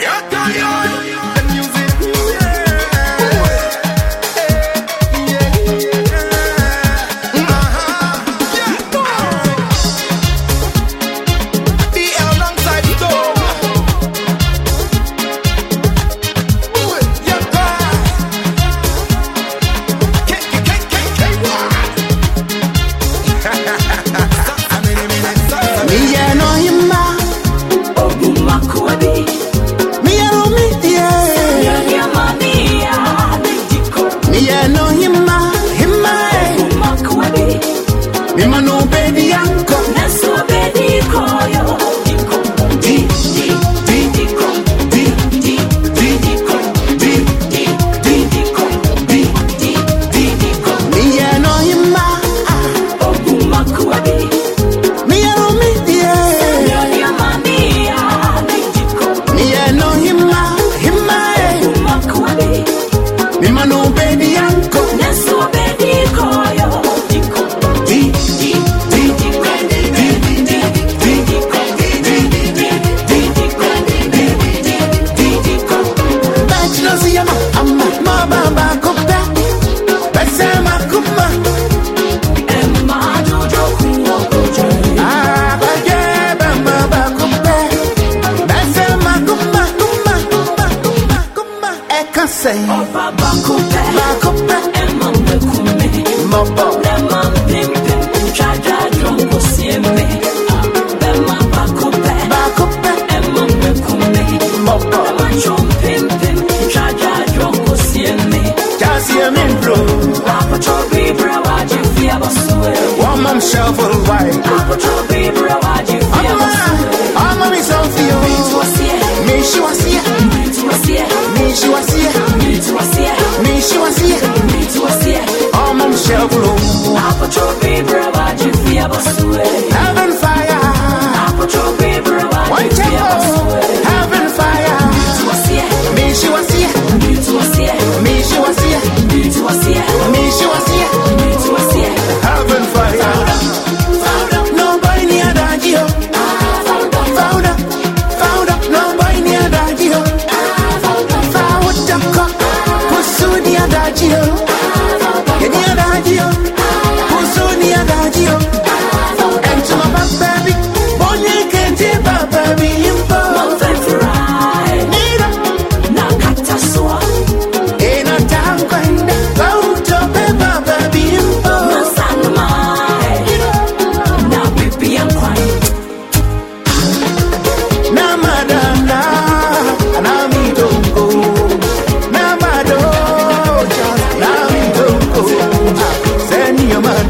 Yeah, say. Oh, Baba Kupe. Baba yourself all right. I'm a result for you. Me she was here. Me she was here. Me she was here. Me she was here. I'm on shelf alone.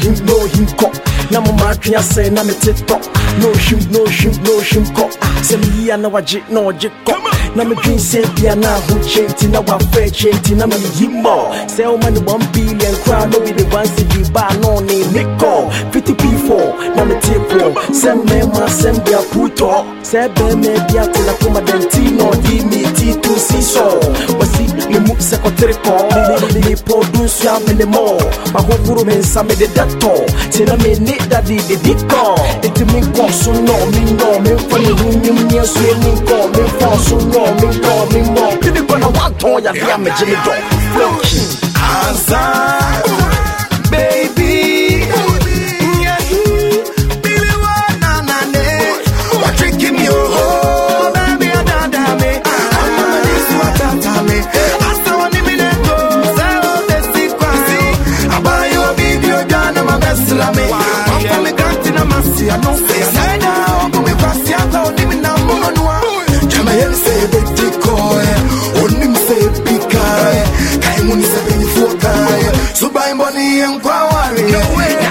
him, no him cop. não my mark say na me No shim, no shim, no shim cop. Say me here jit, no jit cop. Now dream say be an ahu chanty, fair chanty, now me him more. Say one billion crown, no be the one city bar, no name Nico. 50 P4, now. Send me ma, send puto. Say me be a till I dentino, di me T2 seesaw. Move secretary call. nipo dunsuya mene mo makovuru mensa mede dato tena mene dadi dedikɔ ete mi kɔ so nɔ mi nɔ mi fɔ ni hu mi miɛ so ye mi kɔ mi fɔ so nɔ mi kɔ mi mɔ kiri kɔnɔ wa Suba imboni yenkwa wali No way